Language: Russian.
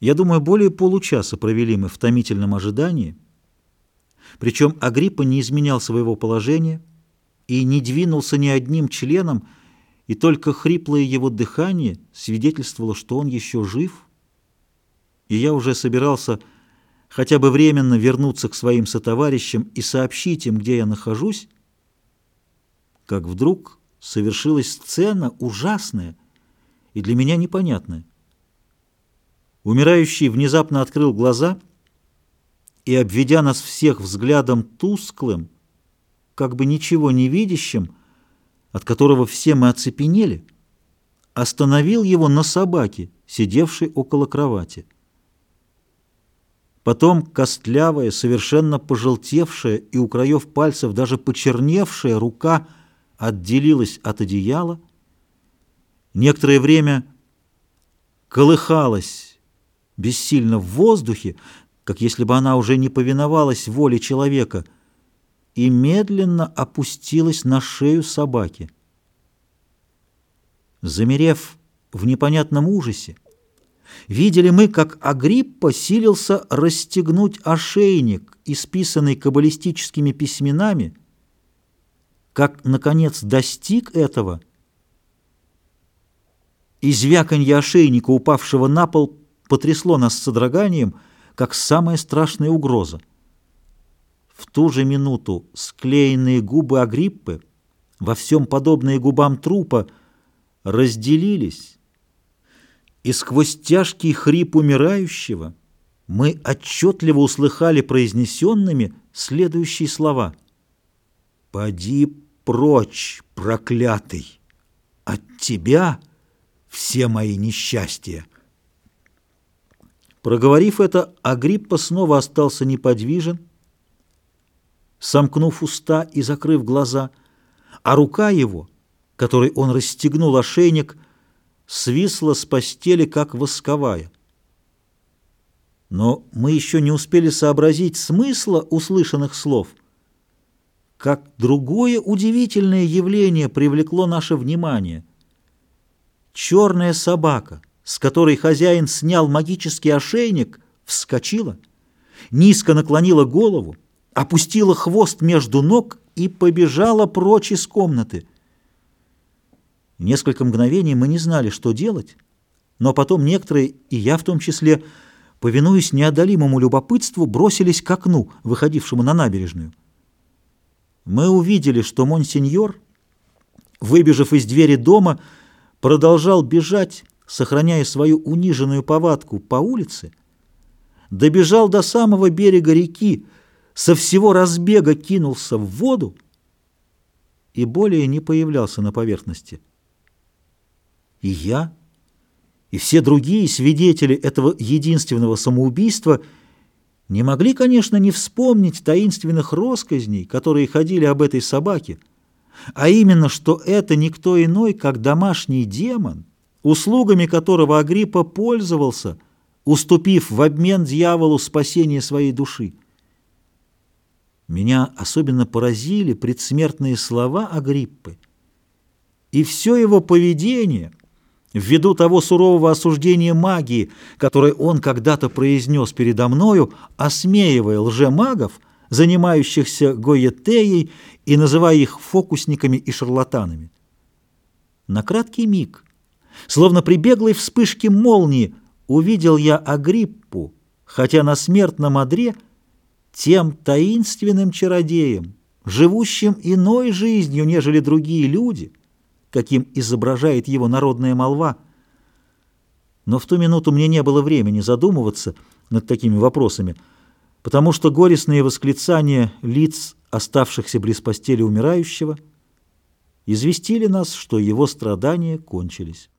Я думаю, более получаса провели мы в томительном ожидании, причем Агриппа не изменял своего положения и не двинулся ни одним членом, и только хриплое его дыхание свидетельствовало, что он еще жив, и я уже собирался хотя бы временно вернуться к своим сотоварищам и сообщить им, где я нахожусь, как вдруг совершилась сцена ужасная и для меня непонятная. Умирающий внезапно открыл глаза и, обведя нас всех взглядом тусклым, как бы ничего не видящим, от которого все мы оцепенели, остановил его на собаке, сидевшей около кровати. Потом костлявая, совершенно пожелтевшая и у краев пальцев даже почерневшая рука отделилась от одеяла, некоторое время колыхалась, бессильно в воздухе, как если бы она уже не повиновалась воле человека, и медленно опустилась на шею собаки. Замерев в непонятном ужасе, видели мы, как Агриппа силился расстегнуть ошейник, исписанный каббалистическими письменами, как, наконец, достиг этого, и звяканье ошейника, упавшего на пол, потрясло нас содроганием, как самая страшная угроза. В ту же минуту склеенные губы Агриппы, во всем подобные губам трупа, разделились, и сквозь тяжкий хрип умирающего мы отчетливо услыхали произнесенными следующие слова. «Поди прочь, проклятый! От тебя все мои несчастья!» Проговорив это, Агриппа снова остался неподвижен, сомкнув уста и закрыв глаза, а рука его, которой он расстегнул ошейник, свисла с постели, как восковая. Но мы еще не успели сообразить смысла услышанных слов, как другое удивительное явление привлекло наше внимание. Черная собака — с которой хозяин снял магический ошейник, вскочила, низко наклонила голову, опустила хвост между ног и побежала прочь из комнаты. Несколько мгновений мы не знали, что делать, но потом некоторые, и я в том числе, повинуясь неодолимому любопытству, бросились к окну, выходившему на набережную. Мы увидели, что монсеньор, выбежав из двери дома, продолжал бежать, сохраняя свою униженную повадку по улице, добежал до самого берега реки, со всего разбега кинулся в воду и более не появлялся на поверхности. И я, и все другие свидетели этого единственного самоубийства не могли, конечно, не вспомнить таинственных росказней, которые ходили об этой собаке, а именно, что это никто иной, как домашний демон, услугами которого Агриппа пользовался, уступив в обмен дьяволу спасение своей души. Меня особенно поразили предсмертные слова Агриппы и все его поведение ввиду того сурового осуждения магии, которое он когда-то произнес передо мною, осмеивая лжемагов, занимающихся гоетеей и называя их фокусниками и шарлатанами. На краткий миг – Словно при беглой вспышке молнии увидел я Агриппу, хотя на смертном одре, тем таинственным чародеем, живущим иной жизнью, нежели другие люди, каким изображает его народная молва. Но в ту минуту мне не было времени задумываться над такими вопросами, потому что горестные восклицания лиц, оставшихся близ постели умирающего, известили нас, что его страдания кончились.